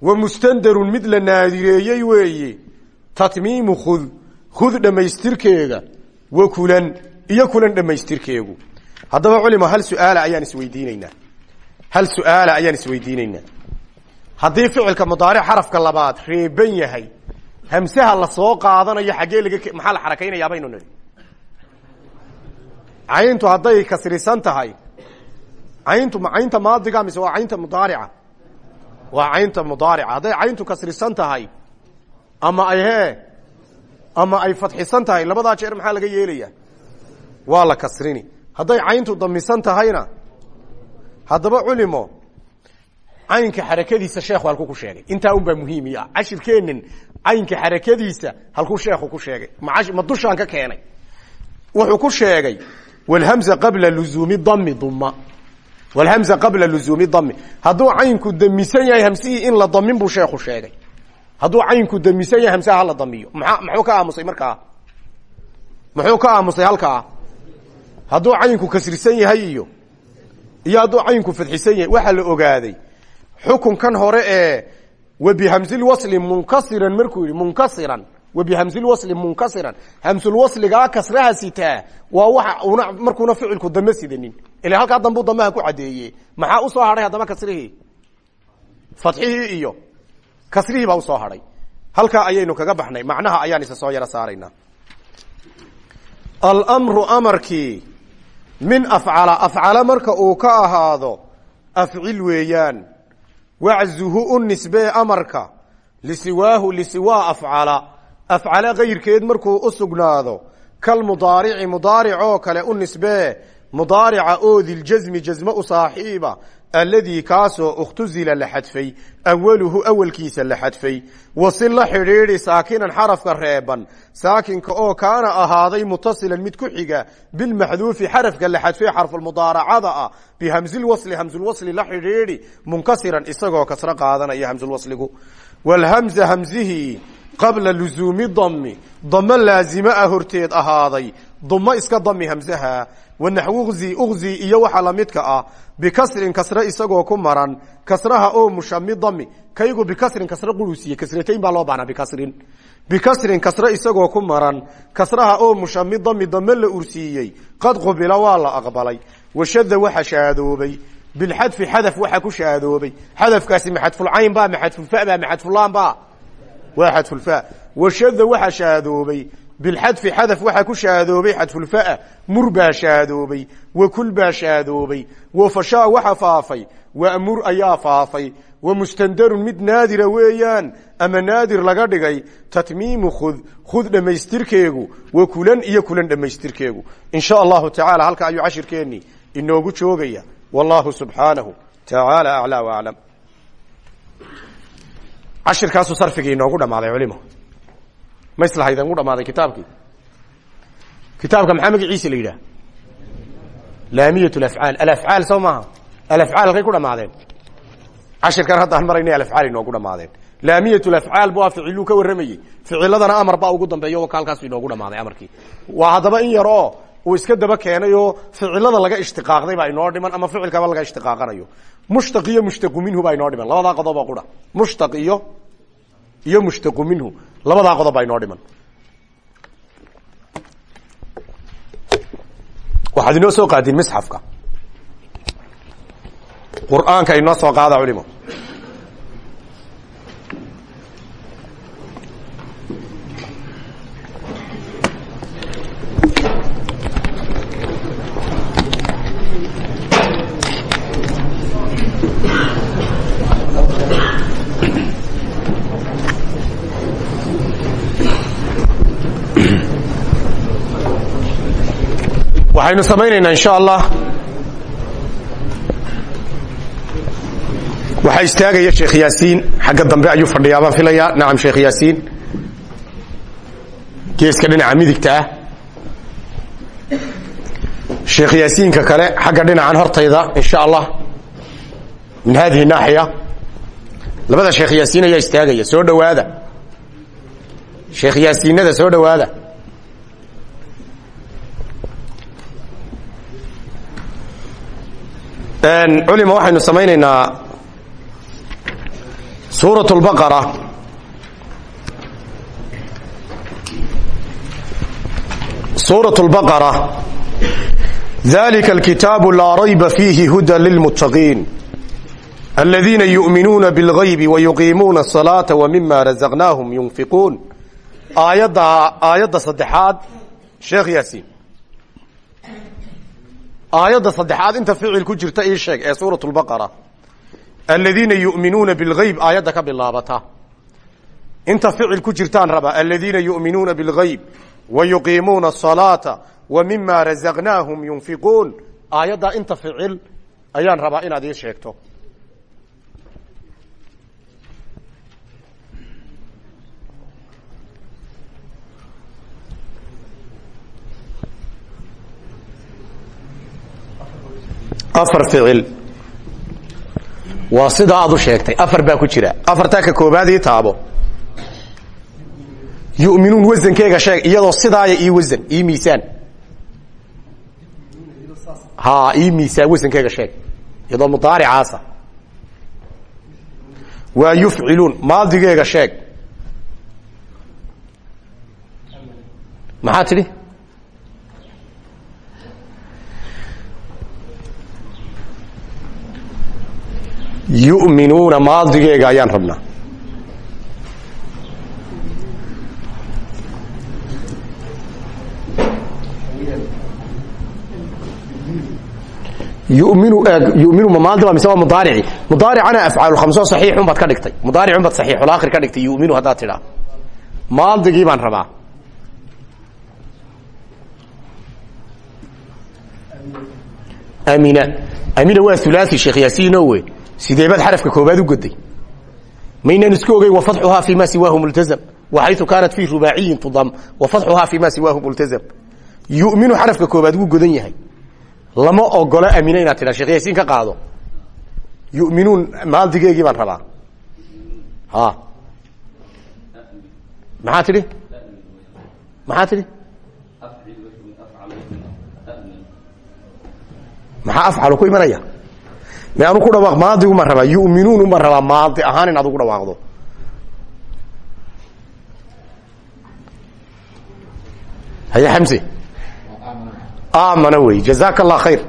Wa mustandarun mid la naadireeyey weeye tatmiimu khud khud dhammaystirkeega. Wa kulan iyo kulan dhammaystirkeegu. Haddaba culima hal suaala ayaan isweydiinaynaa hal su'aala ayaan isweydiinaynaa haddii ficilka mudaaric xarafka labaad reeban yahay hamsaha la soo qaadanayo xaggee laga maxaa la xarakaynayaa baynu nidhi? Cayntu cayntu ma caynta maadiga mise waa caynta mudaarica? Waa caynta mudaarica. Hadday cayntu kasrisan tahay ama ay ama ay fadxisan tahay labadaa jeer maxaa laga yeelaya waa la kasrini. Hadday cayntu damisan tahayna haddaba culimo caynka xarakadiisa sheekhu halkuu ku sheegay. Intaa un baa muhiimiya cashirkeenan caynka xarakadiisa halkuu sheekhu ku sheegay. Ma dushaan ka keenay. Wuxuu ku sheegay wlhamza qabla luzuumi dami duma wlhamza qabla luzuumi dami hadduu caynku damisan yahay hamsihii in la damin buu sheekhu sheegay hadduu caynku damisan yahay hamsaha hala damiyo maa muxuu ka aamusay markaa muxuu ka aamusay halkaa hadduu caynku kasrisan yahay iyo iyo hadduu caynku fadxisan yahay waxaa la ogaaday xukunkan hore ee wabihamsilwasli munkasiran markuu yihi munkasiran wabihamsilwasli munkasiran hamsulwasligaa kasraha sitaa waa waxa una markuuna ficilku dame sidanin ila halkaa dambuu damaha ku caddeeye maxaa u soo hadhay haddaba kasrihii fadxihii iyo kasrihii baa u soo hadhay halkaa ayaynu kaga baxnay macnaha ayaan isa soo yaro saaraynaa almru amarkii min afcala afcala marka uu ka ahaado afcil weeyaan waczuhu u nisbee amarka lisiwaahu lisiwaa afcala afcala kayrkeed markuu u sugnaado kalmudaarici mudaaric oo kale u nisbee mudaarica oo diljasmi jasme u saaxiiba alladii kaasoo ikhtuzila la xadfay awaluhu awalkiisa la xadfay. Wasi la xidhiidhi saakinan xarafka reeban saakinka oo kaana ahaaday mutasilan mid ku xiga bilmaxduufi xarafka la xadfay xarfulmudaaracada ah bihamsilwasli hamsulwasli la xidhiidhi munkasiran isagoo kasro qaadanaya hamsulwasligu walhamza qabla luzuumi dami damo laazime ah horteed ahaaday. Dumo iska dami hamsaha. Wanaxwu uzi uzi iyo waxa lamidka ah. Bikasrin kasre isagoo ku maran. Kasraha oo mushami dami kaygu bikasrin kasre qulusiye kasratayn baa loo bahnaa bikasrin bikasrin kasre isagoo ku maran. Kasraha oo mushami dami dame la ursiiyey. Qad qubila waa la aqbalay. Washada waxa shaadoobay bilxadfi xadaf waxa ku shaadoobay xadafkaasi maxadfulcayn ba maxadfulfa ba maxadfulaan ba waa xadfulfa washada waxa shaadoobay bilxadfi xadaf waxaa ku shaadoobay xadfulfaa mur baa shaadoobay wakul baa shaadoobay wafashaa waxa faafay wamur ayaa faafay wamustandarun mid naadira weeyaan ama naadir laga dhigay tatmiimu khud khud dhammaystirkeegu wa kulan iyo kulan dhammaystirkeegu in sha allahu tacaala halka ayuu cashirkeennii inoogu joogaya wallahu subxaanahu tacaala aclaa waaclam cashirkaasuu sarfigii inoogu dhammaaday culimo ma islahaydan u dhamaaday kitaabkii? Kitaabka maxaa magaciisa la yidhaha? Laamiyat afcaal alafcaal soo maaha? Alafcaal halkay ku dhamaadeen. Cashirkan haddaan marayna alafcaal inoogu dhamaadeen. Laamiyat afcaal bu ficiluu ka warramayey. Ficiladana amar baa ugu dambeeyo ka halkaas inoogu dhamaaday amarkii. Waa haddaba in yar oo iska daba keenay oo laga ishtiqaaqday baa inoo dhiman ama ficilkaba laga ishtiqaaqanayo. Mushtaq mushtaqu minhu baa inoo dhiman. Labadaa qodoba qura mushtaq iyo iyo mushtaqu minhu. Labadaa qodob baa inoo dhiman. Waxaad inoo soo qaadin misxafka. Qur'aanka inoo soo qaada culimo waxaynu samaynaynaa insha allah. Waxaa istaagaya sheekh yaasiin. Xagga dambe ayuu fadhiyaa baan filayaa. Nacam sheekh yaasiin. Geeska dhinaca midigta ah. Sheekh kale xagga dhinacan hortayda insha allah. Min hadihi naaxiya. Labada sheekh yaasiin ayaa istaagaya soo dhowaada. Sheekh yaasiinada soo dhowaada culima waxaynu samaynaynaa suuraة اlbaqara suuraة اlbaqara dalika اlkitaabu laa rayba fiihi huda lilmuttaqiin aladiina yu'minuuna biاlgaybi wayuqiimuuna الصalaaةa wmima razaqnaahum yunfiquun aayadda aayadda saddexaad sheekh yaasiin aayadda saddexaad inta ficil ku jirta ii sheeg ee suurat lbaqara aladiina yuminuuna bilgayb aayadda ka bilaabata. Inta ficil ku jirtaan raba aladiina yuminuuna bilgayb wa yuqiimuuna asalaata wa mima razaqnaahum yunfiquun. Aayaddaa inta ficil ayaan rabaa inaad ii sheegto afar ficil waa sida aad u sheegtay. Afar baa ku jira. Afartaa ka koobaad ii taabo. Yuminuun wasankeyga sheeg iyadoo sidaaya ii wasan ii miisaan. Ha ii miisaan wasankeyga sheeg. Iyadoo mudaaricaasa waa yufciluun maadigeega sheeg. Maxaa tidhi yuminuuna maadigeega ayaan rabnaa yuminu eh, yuminu ma maadi ba mise waa mudaarici. Mudaaricana afcaalulkhamsoo saxiixun baad ka dhigtay. Mudaaricun baad saxiixulakhir ka dhigtay. Yuminu haddaad tidhaa maadigii baan rabaa. Amina amina waa ulaai sheekh yaasiin owe sideebaad xarafka koobaad u goday maynaan isku ogeyn wafatxuhaa fi ma siwaahu multazam waxayu kaanat fi rubaaciyin tudam. Wafatxuhaa fi ma siwaahu multazam yuminu xarafka koobaad wuu godan yahay. Lama ogolo amine inaad tidha sheekh yaasiin ka qaado. Yuminuun maaldigeegii baan rabaa. Tidhi? Maxaa tidhi? Maxaa afcalu ku imanaya me anu ku dhawaaq maadigu maan rabaa yuminuun umaan rabaa maadi ahaan in ad ugu dhawaaqdo. Haye xamse amana wey jazaka allah khayr.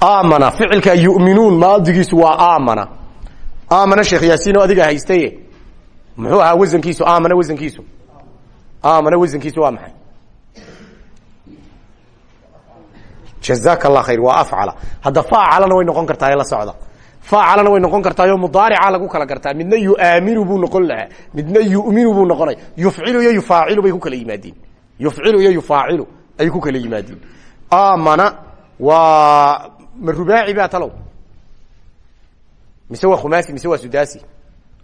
Amana ficilka yuminuun maadigiisu waa amana amana sheekh yaasiin oo adiga haystaye muxuu ahaa wasankiisu amana wasankiisu amana wasankiisu waa maxay jazaka allah khayr waa afcala hadda faacalana way noqon kartaa ee la socda. Faacalana way noqon kartaayo mudaarica lagu kala gartaa. Midna yuaaminu buu noqon lahaa. Midna yuminu buu noqonay. Yufcilu iyo yufaacilu bay ku kala yimaadiin yufcilu iyo yufaacilu ay ku kala yimaadiin amana waa ma rubaaci ba talow? Mise waa khumaasi mise waa sudasi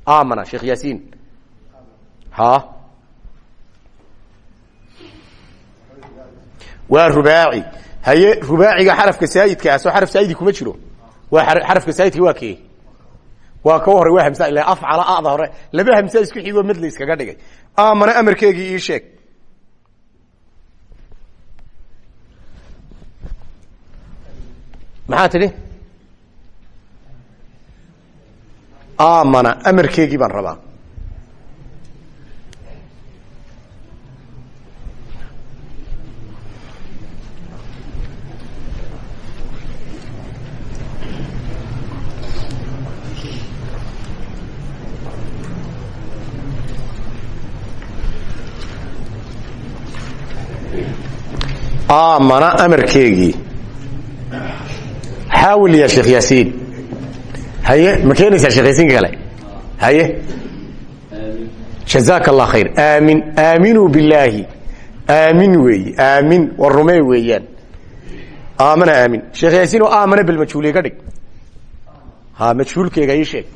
amana sheekh yaasiin ha? Waa rubaaci haye rubaaciga xarafka saayidka ah soo xaraf saayidi kuma jiro. Waa xarafka saayidka waa kee? Waa ka hore waa hamsa ila afcala ada hore. Laba hamsa isku xigoo mid la iskaga dhigay. Amana amarkeegii ii sheeg. Maxaa tidhi amana amarkeegii baan rabaa amana amarkeegii xaawil ya sheekh yaasiin haye ma keenaysaa sheekh yaasiinka kale? Haye. Jazaka allah khayr. Aamin aaminuu billaahi. Aamin weeyi aamin. War rumee weeyaan. Aamana aamin. Sheekh yaasiin oo aamana bal majhuuliye ka dhig. Ha majhuulkeega ii sheeg.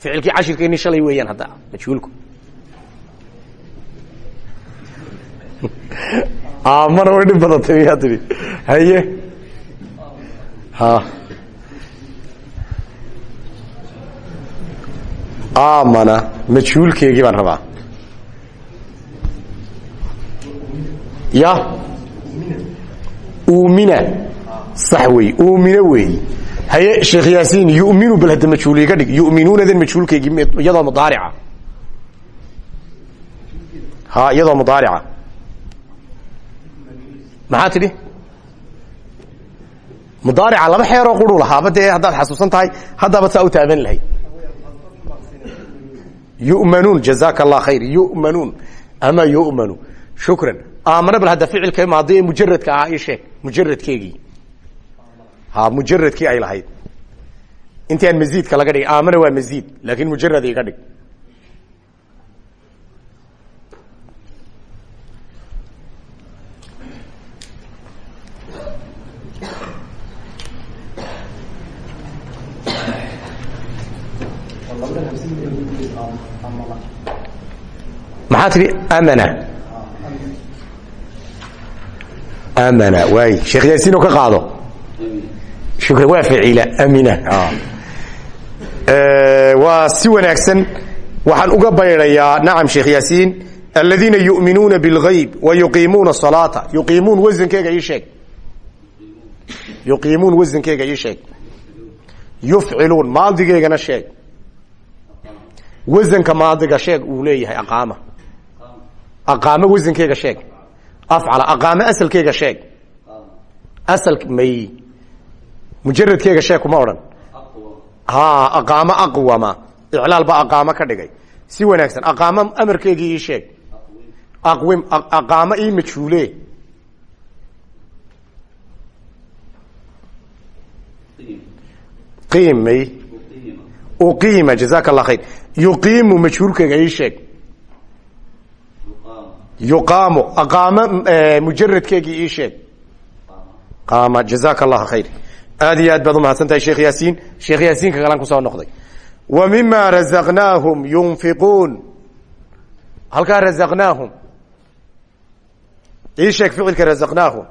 Ficilkii cashirkeeni shalay weeyaan hadda majhuulku aamana way dhib badatay miyaa tihi haye ha amana majhuulkeegii baan rabaa ya umina sax wey umina wey haye sheekh yaasiin yuminu bal hadda majhuuliye ka dhig yuminuunadan majhuulkeegii iyadoo mudaarica ha iyadoo mudaarica maxaa tidhi? Mudaarica laba xeeroo quru lahaaba dee haddaad xasuusan tahay haddaba saa u taaban lahayd yumanuun jazaka allah khayr. Yumanuun. Ama yumanu. Shukran. Aamana bal hadda ficilka maadi ee mujaradka ahaa ii sheeg. Mujaradkeegii ha mujaradkii ay lahayd. Intii aan maziidka laga dhigay. Aamana waa maziid laakin mujarad iga dhig maxaa tidhi amana amana waay. Sheekh yaasiin ka qaado. Shukran. Waa ficila amina waa si wanaagsan. Waxaan uga baydayaa nacam sheekh yaasiin aladiina yuminuuna biاlgayb wa yuqiimuuna salaata. Yuqiimuun wasankeega ii sheeg. Yuqiimuun wasankeega ii sheeg. Yufciluun maadigeegana sheeg. Wasanka maadiga sheeg uu leeyahay aqaama aqaamo wasankeega sheeg. Afcala aqaamo asalkeega sheeg. Asal may mujaradkeega sheeg kuma odhan. Ha aqaamo aqwama iclaal ba aqaamo ka dhigay. Si wanaagsan aqaamo amarkeegii ii sheeg. Aqwim aqaamo ii majhuule. Qiim may. Uqiima jazaka allah khayr. Yuqiimu majhuulkeega ii sheeg yuqaamu aqaamo mujaradkeegii ii sheeg qaama jazaka allah khayr aad iyo aad baad umahadsan tahay sheekh yaasiin sheekh yaasiinka kalan ku soo noqday wa mima razaqnaahum yunfiquun halkaa razaqnaahum ii sheeg ficilka razaqnaahum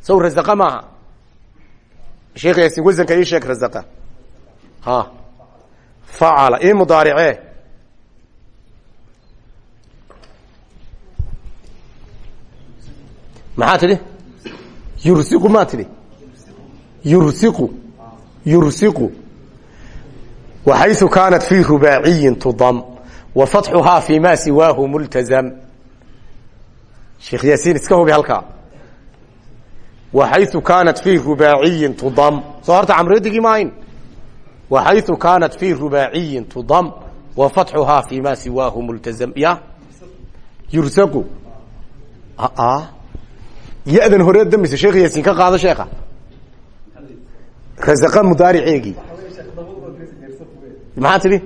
saw razaqa maaha sheekh yaasiin wasanka ii sheeg razaqa ha facala ii mudaaricee maxaa yursiqu maa tidhi? Yursiqu. Yursiqu. Waxayثu kaanat fii rubaaciyi tudam. Wa fatxuhaa fii ma siwaahu multazam. Sheekh yaasiin iska hubi halkaa. Waxayu kaanat fii rubaaciyin tudam. Soo horta camredigii ma ayn waxayu kaanat fii tudam. Wa fatxuhaa fii ma siwaahu multazam. Ya? Yursaqu ya-dan hore dambaysa sheekh yaasiin ka qaado sheekha rasaqa mudaariceegii maxaa tidhi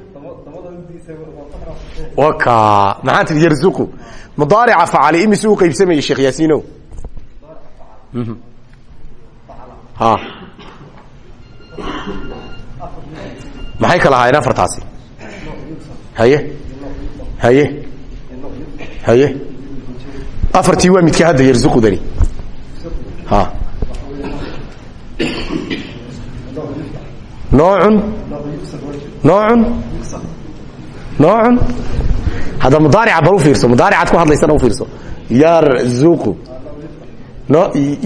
waka maxaa tidhi yarzuqu mudaarica facali imise u sheekh yaasiino ha maxay kala ahaayeen afartaasi haye haye haye afartii waa midka hadda yarzuqudani noocun noocun noocun hadda mudaarica bal u fiirso. Mudaaricaad ku hadlaysana u fiirso. Yarzuqu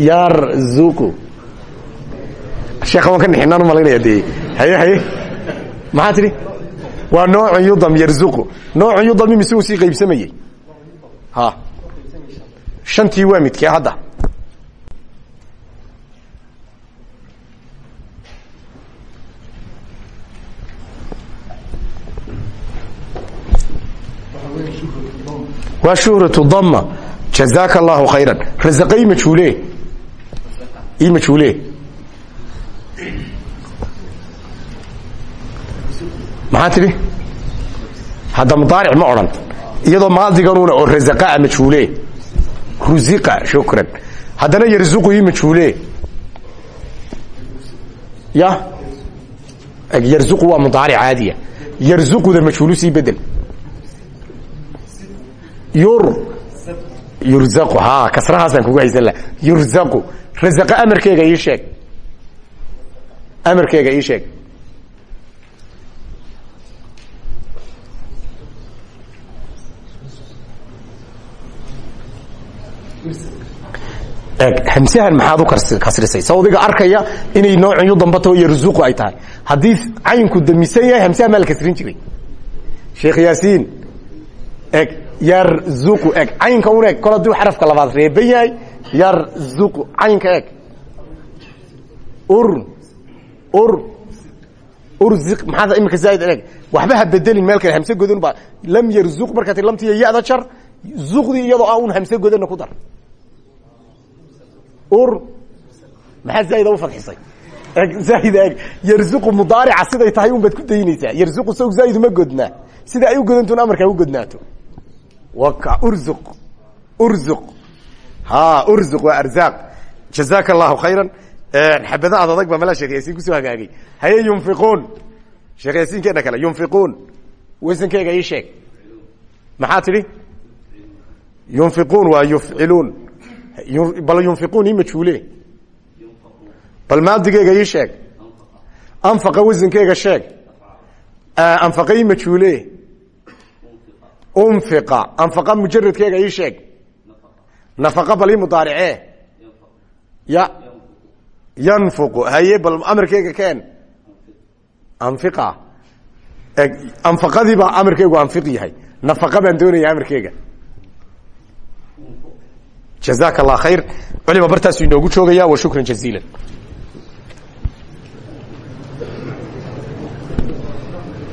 yarzuqu sheekha waan ka nixinaan u malaynaya dee haye haye. Maxaa tidhi waa noocun yudam yarzuqu noocun yudam imise uu sii qaybsamayey ha. Shantii waa midkee hadda waa shuhratu dama jazaaka allahu khayra rasaqa i majhuule i majhuule maxaa tidhi hadda mudaaric ma odhan iyadoo maadiganuuna oo rasaqaa majhuule ruziqa shukran. Haddana yarzuqu i majhuule ya? Yarzuqu waa mudaaric caadiya yarzuquda majhuulu sii bedel kasrahaasaan kugu haysan laha yurzaqu. Rasaqa amarkeega ii sheeg. Amarkeega ii sheeg. Eg hamsahan maxaad u kasrisay? Sawdiga arkaya inay noocun yu dambatao yarzuqu ay tahay. Haddii caynku damisan hamsaha maa kasrin jiray. Sheekh yaasiin eg yarzuqu eg caynka un eg kol hadduu xarafka labaad reeban yahay yarzuqu caynka eg ur ur urzi maxaad imika zaaid eg? Waxba ha bedelin meel kale hamse godan baa lam yarzuq markaa ti lamtiiyo ya-da jar zuqdii iyadoo a un hamse godana ku dar. Ur maxaa zaaida u fadxisay? Zaaid eg. Yarzuqu mudaarica siday tahay un baad ku daynaysaa yarzuqu sawg zaaid uma godnaa sida ay u godantun amarkaa u godnaato waka urzuq urzuq ha urzuq waa arzaaq jazaaka allahu khayra xabada ad adag baa malaa sheekh yaasiin ku soo hagaagay haye yunfiquun sheekh yaasiinkeena kale yunfiquun wasankeega ii sheeg maxaa tidhi yunfiquun waa yufciluun bal yunfiquun ii majhuule bal maadigeega ii sheeg anfaqa wasankeega sheeg anfaqa ii majhuule unfiqa anfaqa mujaradkeega ii sheeg nafaqa bal ii mudaaricee ya yanfuqu haye bal amarkeyga keen anfiqa anfaqadii baa amarkeygu anfiq yahay nafaqa baan doonaya amarkeyga jazaaka allah khayr culima bartaasu inoogu joogaya wa shukran jaziila